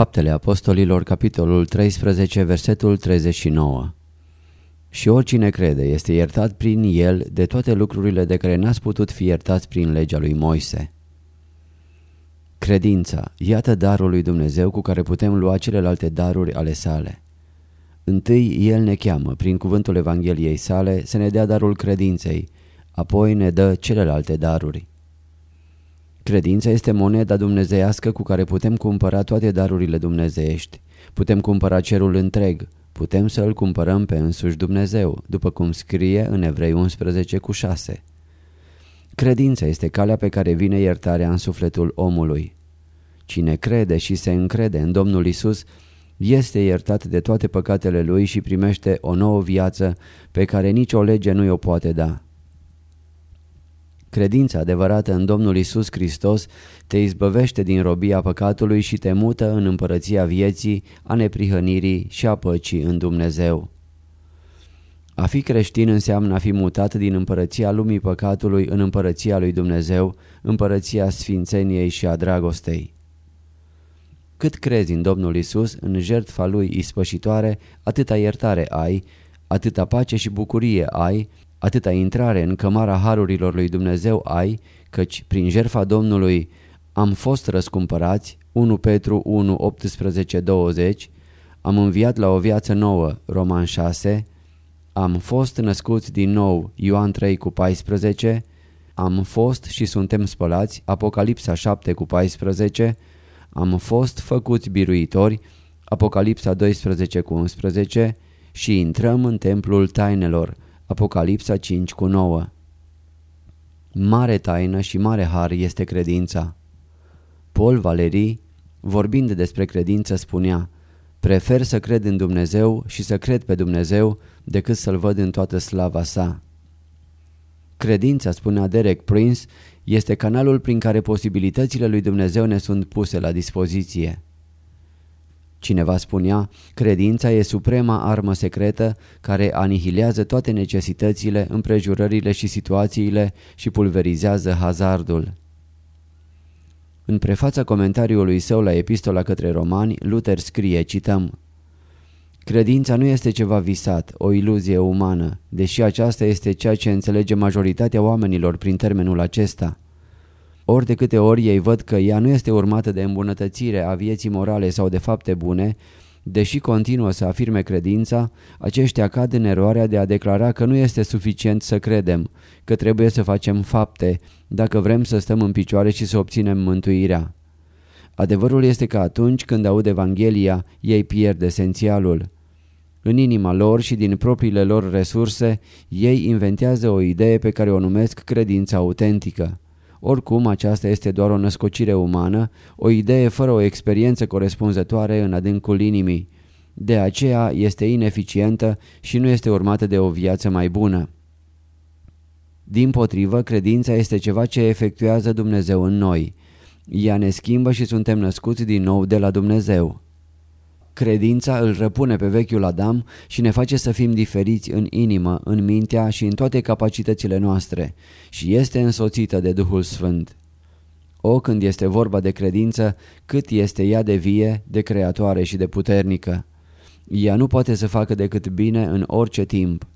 Faptele Apostolilor, capitolul 13, versetul 39 Și oricine crede este iertat prin el de toate lucrurile de care n-ați putut fi iertați prin legea lui Moise. Credința, iată darul lui Dumnezeu cu care putem lua celelalte daruri ale sale. Întâi El ne cheamă, prin cuvântul Evangheliei sale, să ne dea darul credinței, apoi ne dă celelalte daruri. Credința este moneda dumnezeiască cu care putem cumpăra toate darurile dumnezeiești. Putem cumpăra cerul întreg, putem să îl cumpărăm pe însuși Dumnezeu, după cum scrie în Evrei 11 cu 6. Credința este calea pe care vine iertarea în sufletul omului. Cine crede și se încrede în Domnul Isus este iertat de toate păcatele lui și primește o nouă viață pe care nicio lege nu o poate da. Credința adevărată în Domnul Isus Hristos te izbăvește din robia păcatului și te mută în împărăția vieții, a neprihănirii și a păcii în Dumnezeu. A fi creștin înseamnă a fi mutat din împărăția lumii păcatului în împărăția lui Dumnezeu, împărăția sfințeniei și a dragostei. Cât crezi în Domnul Isus, în jertfa Lui ispășitoare, atâta iertare ai, atâta pace și bucurie ai, atâta intrare în cămara harurilor lui Dumnezeu ai, căci prin jertfa Domnului am fost răscumpărați, 1 Petru 1, 18, 20, am înviat la o viață nouă, Roman 6, am fost născuți din nou, Ioan 3 cu 14, am fost și suntem spălați, Apocalipsa 7 cu 14, am fost făcuți biruitori, Apocalipsa 12 cu 11 și intrăm în templul tainelor, Apocalipsa 5 cu 9. Mare taină și mare har este credința. Paul Valerii, vorbind despre credință, spunea Prefer să cred în Dumnezeu și să cred pe Dumnezeu decât să-L văd în toată slava sa. Credința, spunea Derek Prince, este canalul prin care posibilitățile lui Dumnezeu ne sunt puse la dispoziție. Cineva spunea, credința e suprema armă secretă care anihilează toate necesitățile, împrejurările și situațiile și pulverizează hazardul. În prefața comentariului său la epistola către romani, Luther scrie, cităm, Credința nu este ceva visat, o iluzie umană, deși aceasta este ceea ce înțelege majoritatea oamenilor prin termenul acesta. Ori de câte ori ei văd că ea nu este urmată de îmbunătățire a vieții morale sau de fapte bune, deși continuă să afirme credința, aceștia cad în eroarea de a declara că nu este suficient să credem, că trebuie să facem fapte, dacă vrem să stăm în picioare și să obținem mântuirea. Adevărul este că atunci când aud Evanghelia, ei pierd esențialul. În inima lor și din propriile lor resurse, ei inventează o idee pe care o numesc credința autentică. Oricum, aceasta este doar o născocire umană, o idee fără o experiență corespunzătoare în adâncul inimii. De aceea este ineficientă și nu este urmată de o viață mai bună. Din potrivă, credința este ceva ce efectuează Dumnezeu în noi. Ea ne schimbă și suntem născuți din nou de la Dumnezeu. Credința îl răpune pe vechiul Adam și ne face să fim diferiți în inimă, în mintea și în toate capacitățile noastre și este însoțită de Duhul Sfânt. O, când este vorba de credință, cât este ea de vie, de creatoare și de puternică. Ea nu poate să facă decât bine în orice timp.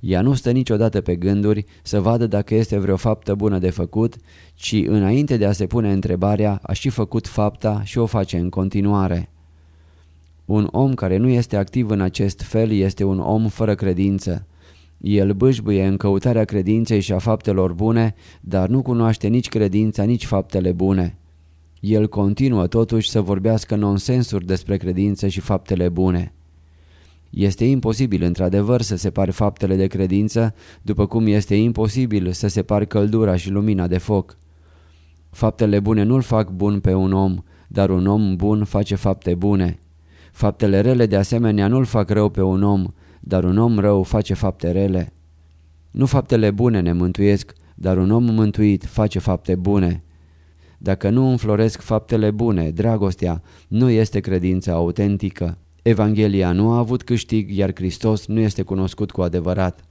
Ea nu stă niciodată pe gânduri să vadă dacă este vreo faptă bună de făcut, ci înainte de a se pune întrebarea a și făcut fapta și o face în continuare. Un om care nu este activ în acest fel este un om fără credință. El bâșbuie în căutarea credinței și a faptelor bune, dar nu cunoaște nici credința, nici faptele bune. El continuă totuși să vorbească nonsensuri despre credință și faptele bune. Este imposibil într-adevăr să separi faptele de credință, după cum este imposibil să separi căldura și lumina de foc. Faptele bune nu-l fac bun pe un om, dar un om bun face fapte bune. Faptele rele de asemenea nu-l fac rău pe un om, dar un om rău face fapte rele. Nu faptele bune ne mântuiesc, dar un om mântuit face fapte bune. Dacă nu înfloresc faptele bune, dragostea nu este credință autentică. Evanghelia nu a avut câștig, iar Hristos nu este cunoscut cu adevărat.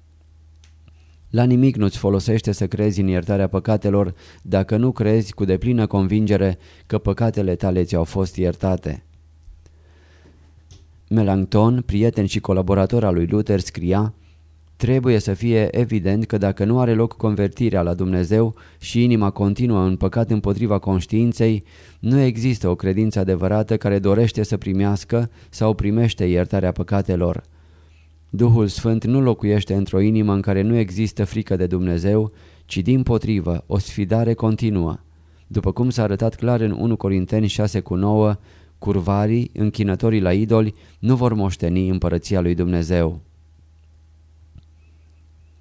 La nimic nu-ți folosește să crezi în iertarea păcatelor dacă nu crezi cu deplină convingere că păcatele tale ți-au fost iertate. Melanchthon, prieten și colaborator al lui Luther, scria Trebuie să fie evident că dacă nu are loc convertirea la Dumnezeu și inima continuă în păcat împotriva conștiinței, nu există o credință adevărată care dorește să primească sau primește iertarea păcatelor. Duhul Sfânt nu locuiește într-o inimă în care nu există frică de Dumnezeu, ci din potrivă o sfidare continuă. După cum s-a arătat clar în 1 Corinteni 6 cu 9, curvarii, închinătorii la idoli, nu vor moșteni împărăția lui Dumnezeu.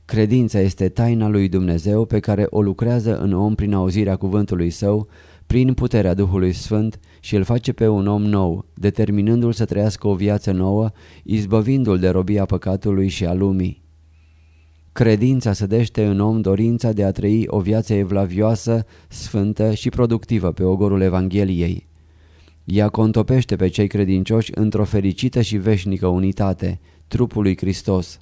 Credința este taina lui Dumnezeu pe care o lucrează în om prin auzirea cuvântului său, prin puterea Duhului Sfânt și îl face pe un om nou, determinându-l să trăiască o viață nouă, izbăvindu-l de robia păcatului și a lumii. Credința sădește în om dorința de a trăi o viață evlavioasă, sfântă și productivă pe ogorul Evangheliei. Ea contopește pe cei credincioși într-o fericită și veșnică unitate, trupul lui Hristos.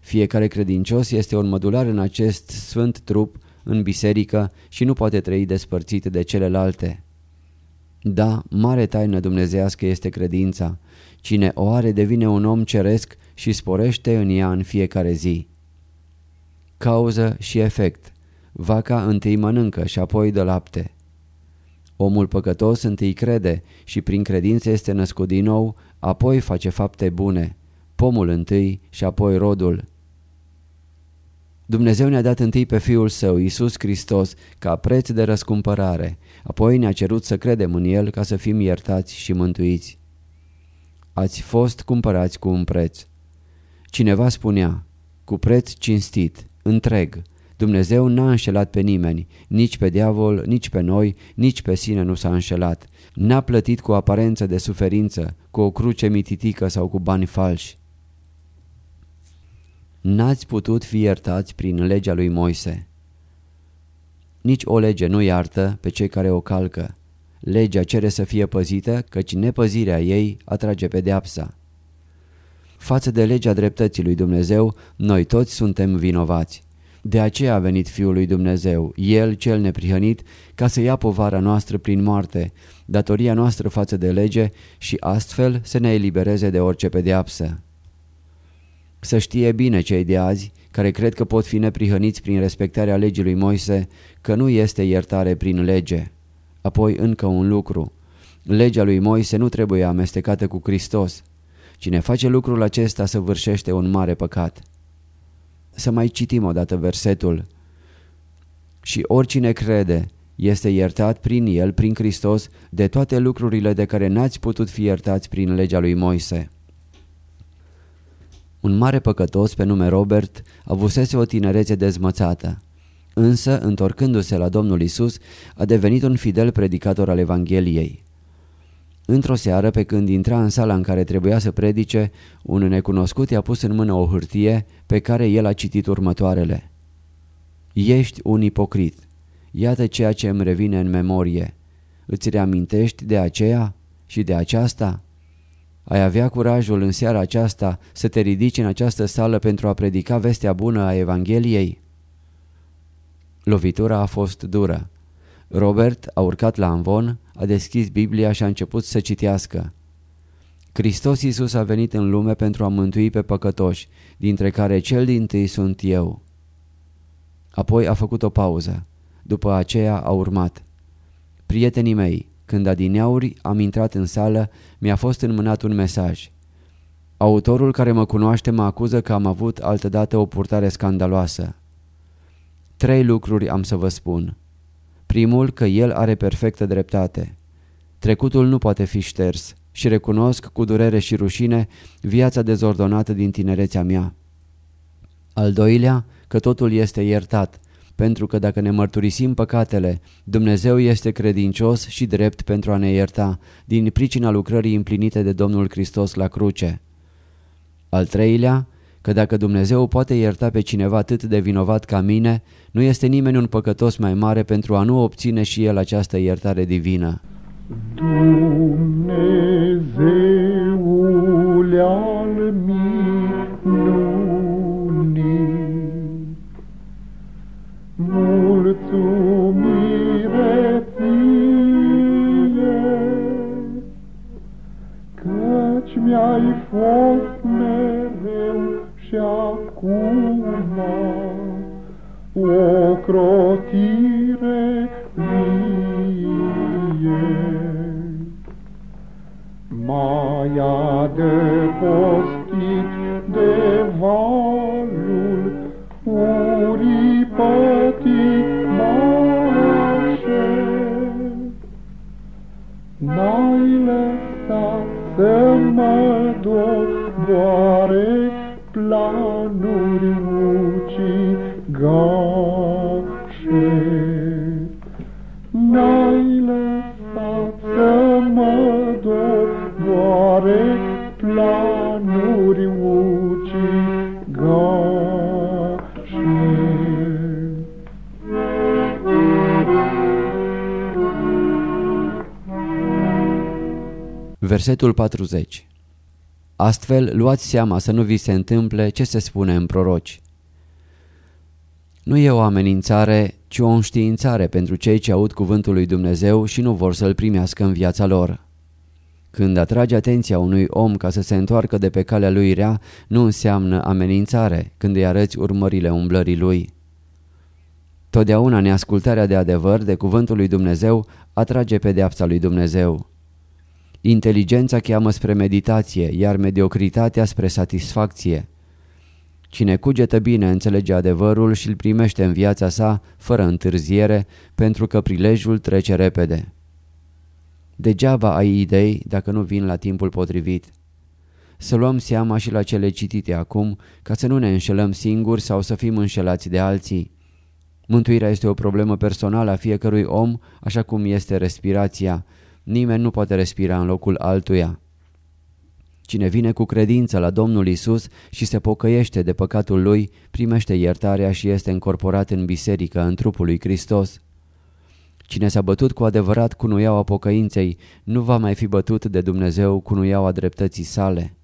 Fiecare credincios este un mădular în acest sfânt trup, în biserică și nu poate trăi despărțit de celelalte. Da, mare taină dumnezească este credința. Cine o are devine un om ceresc și sporește în ea în fiecare zi. Cauză și efect. Vaca întâi mănâncă și apoi dă lapte. Omul păcătos întâi crede și prin credință este născut din nou, apoi face fapte bune. Pomul întâi și apoi rodul. Dumnezeu ne-a dat întâi pe Fiul Său, Iisus Hristos, ca preț de răscumpărare, apoi ne-a cerut să credem în El ca să fim iertați și mântuiți. Ați fost cumpărați cu un preț. Cineva spunea, cu preț cinstit, întreg. Dumnezeu n-a înșelat pe nimeni, nici pe diavol, nici pe noi, nici pe sine nu s-a înșelat. N-a plătit cu aparență de suferință, cu o cruce mititică sau cu bani falși. N-ați putut fi iertați prin legea lui Moise. Nici o lege nu iartă pe cei care o calcă. Legea cere să fie păzită, căci nepăzirea ei atrage pedeapsa. Față de legea dreptății lui Dumnezeu, noi toți suntem vinovați. De aceea a venit Fiul lui Dumnezeu, El cel neprihănit, ca să ia povara noastră prin moarte, datoria noastră față de lege și astfel să ne elibereze de orice pedeapsă. Să știe bine cei de azi, care cred că pot fi neprihăniți prin respectarea legii lui Moise, că nu este iertare prin lege. Apoi încă un lucru. Legea lui Moise nu trebuie amestecată cu Hristos. Cine face lucrul acesta săvârșește un mare păcat. Să mai citim odată versetul. Și oricine crede este iertat prin el, prin Hristos, de toate lucrurile de care n-ați putut fi iertați prin legea lui Moise. Un mare păcătos pe nume Robert avusese o tinerețe dezmățată. Însă, întorcându-se la Domnul Isus, a devenit un fidel predicator al Evangheliei. Într-o seară, pe când intra în sala în care trebuia să predice, un necunoscut i-a pus în mână o hârtie pe care el a citit următoarele. Ești un ipocrit. Iată ceea ce îmi revine în memorie. Îți reamintești de aceea și de aceasta? Ai avea curajul în seara aceasta să te ridici în această sală pentru a predica vestea bună a Evangheliei? Lovitura a fost dură. Robert a urcat la amvon, a deschis Biblia și a început să citească. Hristos Iisus a venit în lume pentru a mântui pe păcătoși, dintre care cel din tâi sunt eu. Apoi a făcut o pauză. După aceea a urmat. Prietenii mei, Când adineauri am intrat în sală, mi-a fost înmânat un mesaj. Autorul care mă cunoaște mă acuză că am avut altădată o purtare scandaloasă. Trei lucruri am să vă spun. Primul, că el are perfectă dreptate. Trecutul nu poate fi șters și recunosc cu durere și rușine viața dezordonată din tinerețea mea. Al doilea, că totul este iertat, pentru că dacă ne mărturisim păcatele, Dumnezeu este credincios și drept pentru a ne ierta, din pricina lucrării împlinite de Domnul Hristos la cruce. Al treilea, că dacă Dumnezeu poate ierta pe cineva atât de vinovat ca mine, nu este nimeni un păcătos mai mare pentru a nu obține și el această iertare divină. Dumnezeul al minunii, mulțumire Versetul 40 Astfel, luați seama să nu vi se întâmple ce se spune în proroci. Nu e o amenințare, ci o înștiințare pentru cei ce aud cuvântul lui Dumnezeu și nu vor să-l primească în viața lor. Când atrage atenția unui om ca să se întoarcă de pe calea lui rea, nu înseamnă amenințare când îi arăți urmările umblării lui. Totdeauna neascultarea de adevăr de cuvântul lui Dumnezeu atrage pedeapsa lui Dumnezeu. Inteligența cheamă spre meditație, iar mediocritatea spre satisfacție. Cine cugetă bine înțelege adevărul și îl primește în viața sa fără întârziere, pentru că prilejul trece repede. Degeaba ai idei dacă nu vin la timpul potrivit. Să luăm seama și la cele citite acum, ca să nu ne înșelăm singuri sau să fim înșelați de alții. Mântuirea este o problemă personală a fiecărui om, așa cum este respirația. Nimeni nu poate respira în locul altuia. Cine vine cu credință la Domnul Isus și se pocăiește de păcatul lui, primește iertarea și este încorporat în biserică, în trupul lui Hristos. Cine s-a bătut cu adevărat cu nuiaua pocăinței, nu va mai fi bătut de Dumnezeu cu nuiaua dreptății sale.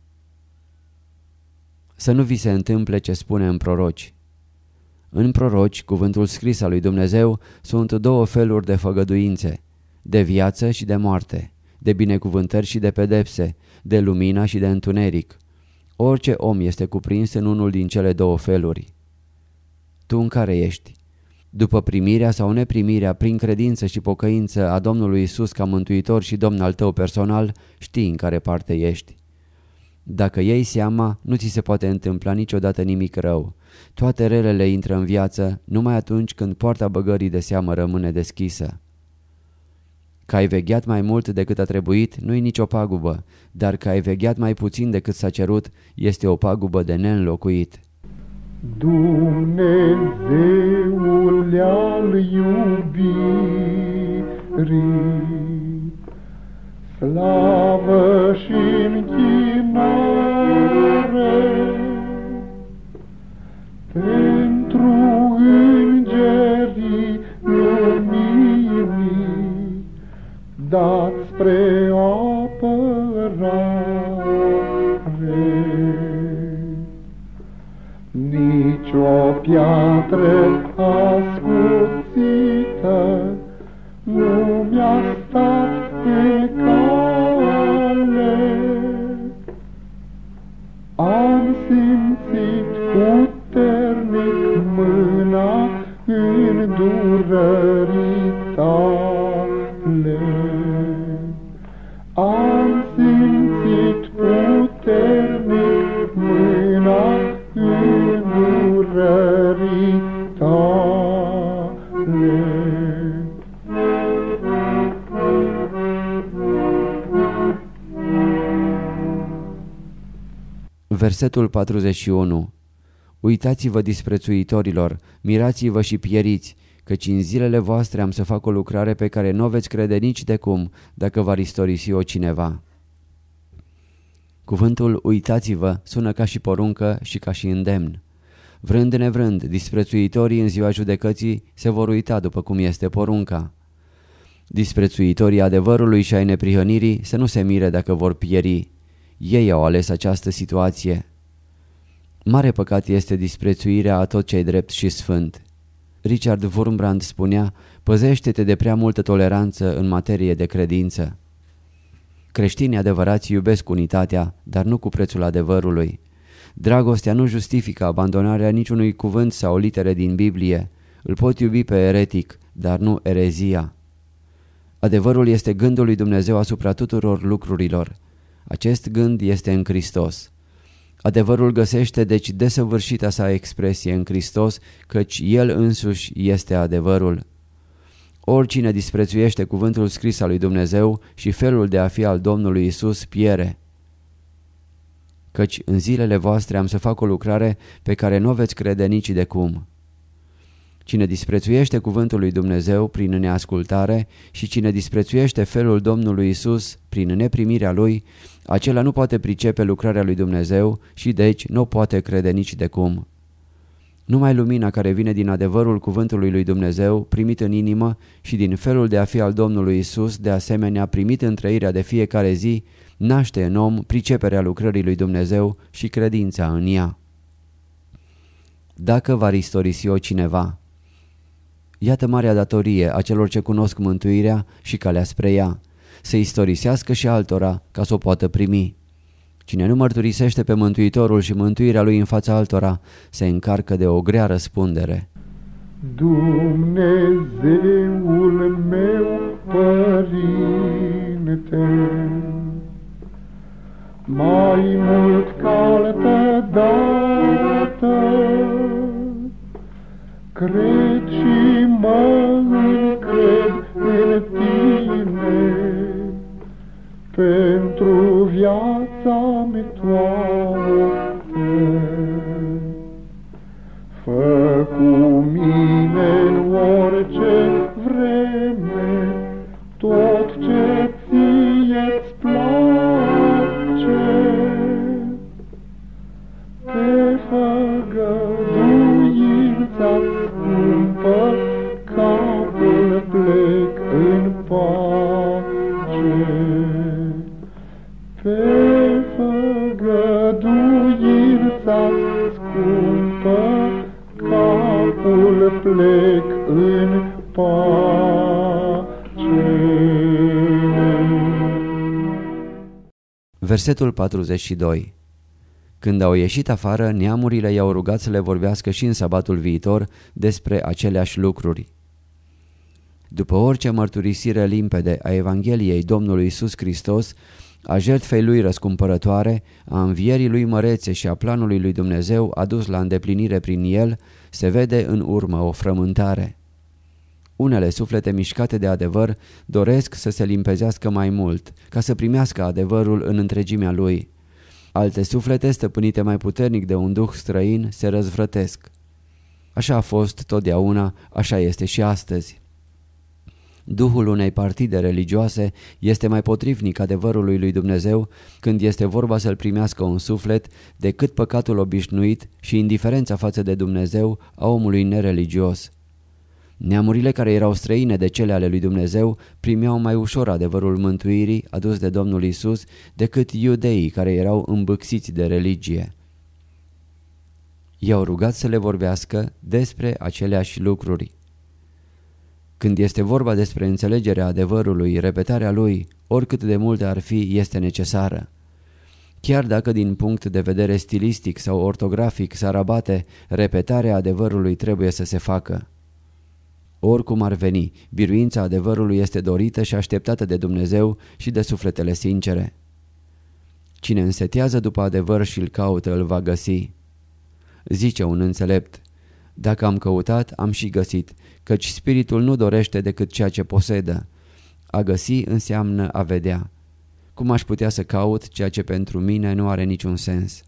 Să nu vi se întâmple ce spune în proroci. În proroci, cuvântul scris al lui Dumnezeu, sunt două feluri de făgăduințe, de viață și de moarte, de binecuvântări și de pedepse, de lumina și de întuneric. Orice om este cuprins în unul din cele două feluri. Tu în care ești? După primirea sau neprimirea prin credință și pocăință a Domnului Isus ca mântuitor și domn al tău personal, știi în care parte ești. Dacă iei seama, nu ți se poate întâmpla niciodată nimic rău. Toate relele intră în viață numai atunci când poarta băgării de seamă rămâne deschisă. Că ai vegheat mai mult decât a trebuit nu-i nicio pagubă, dar că ai vegheat mai puțin decât s-a cerut este o pagubă de neînlocuit. Dumnezeul al iubirii, Nici o piatră ascuțită Versetul 41 Uitați-vă disprețuitorilor, mirați-vă și pieriți, căci în zilele voastre am să fac o lucrare pe care nu o veți crede nici de cum, dacă va istorisi-o cineva. Cuvântul uitați-vă sună ca și poruncă și ca și îndemn. Vrând nevrând, disprețuitorii în ziua judecății se vor uita după cum este porunca. Disprețuitorii adevărului și ai neprihănirii să nu se mire dacă vor pieri. Ei au ales această situație. Mare păcat este disprețuirea a tot ce drept și sfânt. Richard Wurmbrand spunea, păzește-te de prea multă toleranță în materie de credință. Creștinii adevărați iubesc unitatea, dar nu cu prețul adevărului. Dragostea nu justifică abandonarea niciunui cuvânt sau litere din Biblie. Îl pot iubi pe eretic, dar nu erezia. Adevărul este gândul lui Dumnezeu asupra tuturor lucrurilor. Acest gând este în Hristos. Adevărul găsește deci desăvârșita sa expresie în Hristos, căci El însuși este adevărul. Oricine disprețuiește cuvântul scris al lui Dumnezeu și felul de a fi al Domnului Isus piere. Căci în zilele voastre am să fac o lucrare pe care nu o veți crede nici de cum. Cine disprețuiește cuvântul lui Dumnezeu prin neascultare și cine disprețuiește felul Domnului Isus prin neprimirea lui, acela nu poate pricepe lucrarea lui Dumnezeu și deci nu poate crede nici de cum. Numai lumina care vine din adevărul cuvântului lui Dumnezeu, primit în inimă și din felul de a fi al Domnului Isus, de asemenea primit în trăirea de fiecare zi, naște în om priceperea lucrării lui Dumnezeu și credința în ea. Dacă va istorisi-o cineva Iată marea datorie a celor ce cunosc mântuirea și calea spre ea, să istorisească și altora ca să o poată primi. Cine nu mărturisește pe Mântuitorul și mântuirea lui în fața altora, se încarcă de o grea răspundere. Dumnezeul meu, Părinte, mai mult ca altă dată, cred și mă încred în tine, pentru viața mi toată. Versetul 42 Când au ieșit afară, neamurile i-au rugat să le vorbească și în sabatul viitor despre aceleași lucruri. După orice mărturisire limpede a Evangheliei Domnului Isus Hristos, a jertfei lui răscumpărătoare, a învierii lui mărețe și a planului lui Dumnezeu adus la îndeplinire prin el, se vede în urmă o frământare. Unele suflete mișcate de adevăr doresc să se limpezească mai mult, ca să primească adevărul în întregimea lui. Alte suflete, stăpânite mai puternic de un duh străin, se răzvrătesc. Așa a fost totdeauna, așa este și astăzi. Duhul unei partide religioase este mai potrivnic adevărului lui Dumnezeu când este vorba să-l primească un suflet decât păcatul obișnuit și indiferența față de Dumnezeu a omului nereligios. Neamurile care erau străine de cele ale lui Dumnezeu primeau mai ușor adevărul mântuirii adus de Domnul Isus decât iudeii care erau îmbâxiți de religie. I-au rugat să le vorbească despre aceleași lucruri. Când este vorba despre înțelegerea adevărului, repetarea lui, oricât de multe ar fi, este necesară. Chiar dacă din punct de vedere stilistic sau ortografic s-ar abate, repetarea adevărului trebuie să se facă. Oricum ar veni, biruința adevărului este dorită și așteptată de Dumnezeu și de sufletele sincere. Cine însetează după adevăr și îl caută, îl va găsi. Zice un înțelept, dacă am căutat, am și găsit, căci spiritul nu dorește decât ceea ce posedă. A găsi înseamnă a vedea. Cum aș putea să caut ceea ce pentru mine nu are niciun sens?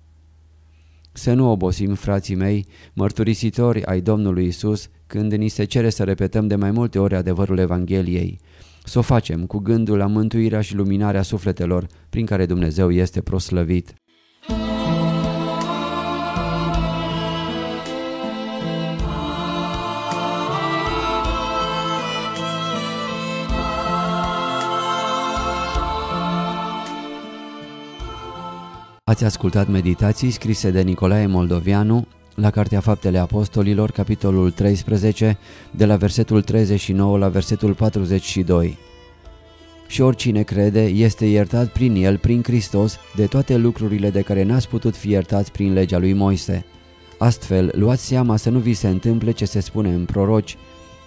Să nu obosim, frații mei, mărturisitori ai Domnului Isus, când ni se cere să repetăm de mai multe ori adevărul Evangheliei. Să o facem cu gândul la mântuirea și luminarea sufletelor prin care Dumnezeu este proslăvit. Ați ascultat meditații scrise de Nicolae Moldovianu la Cartea Faptele Apostolilor, capitolul 13, de la versetul 39 la versetul 42. Și oricine crede este iertat prin el, prin Hristos, de toate lucrurile de care n-ați putut fi iertați prin legea lui Moise. Astfel, luați seama să nu vi se întâmple ce se spune în proroci.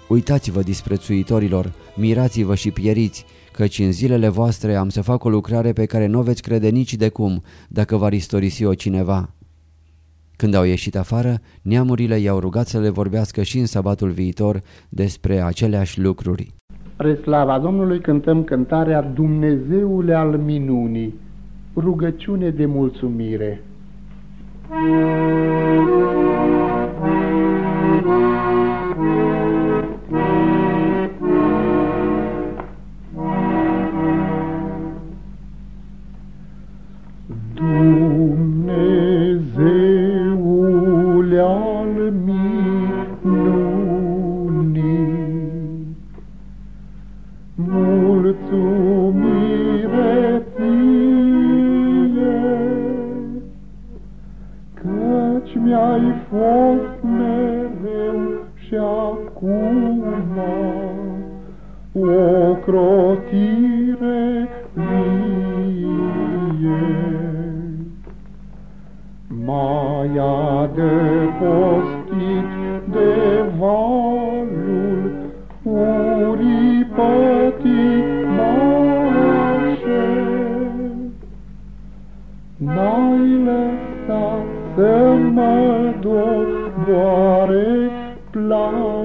Uitați-vă disprețuitorilor, mirați-vă și pieriți, căci în zilele voastre am să fac o lucrare pe care nu o veți crede nici de cum, dacă va istorisi-o cineva. Când au ieșit afară, neamurile i-au rugat să le vorbească și în sabatul viitor despre aceleași lucruri. Pre slava Domnului cântăm cântarea Dumnezeule al minunii, rugăciune de mulțumire. Ocrotire vie. Mai adăpostit de valul urii pătimașe, N-ai lăsat să mă doboare planuri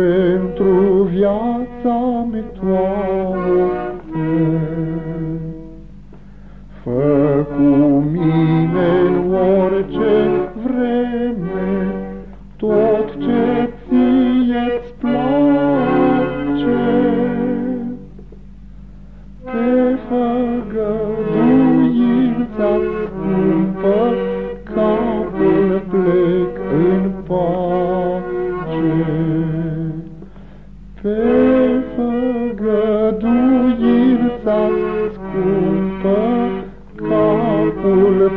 pentru viața mi toată.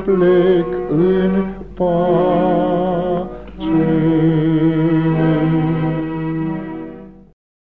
plec în pace.